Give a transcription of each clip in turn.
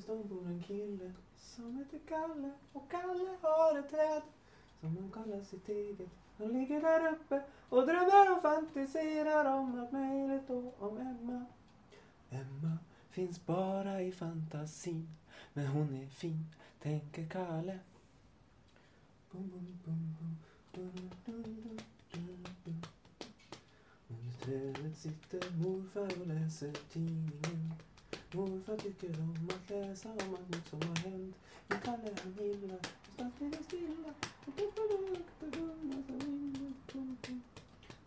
sin bor en kille som heter Kalle och Kalle har ett träd som han kallar sitt eget. Han ligger där uppe och drömmer och fantiserar om allt möjligt och om Emma. Emma finns bara i fantasin men hon är fin, tänker Kalle. Bum, bum, bum, bum. Dun, dun, dun, dun, dun. Under trädet sitter morfar och läser tidningen. Once I did get on my glass, all my notes on my hand. You can't let her leave me like it's not to this deal. I don't know what in the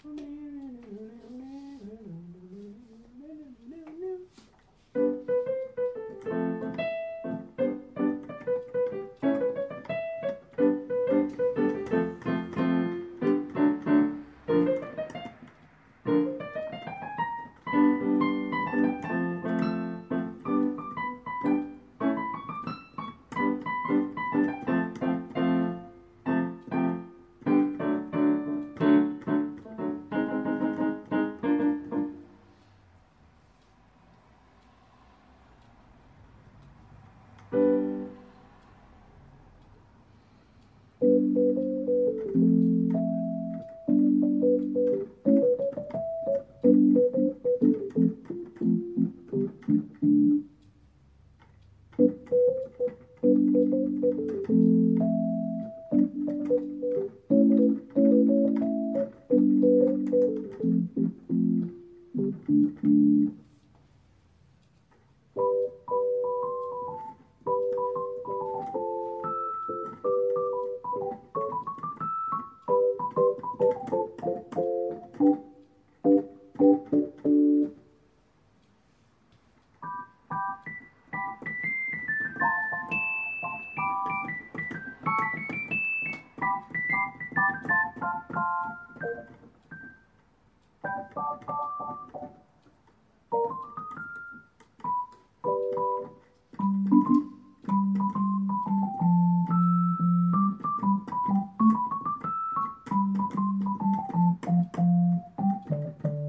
nothing. Thank you.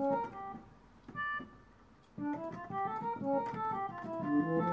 Thank you.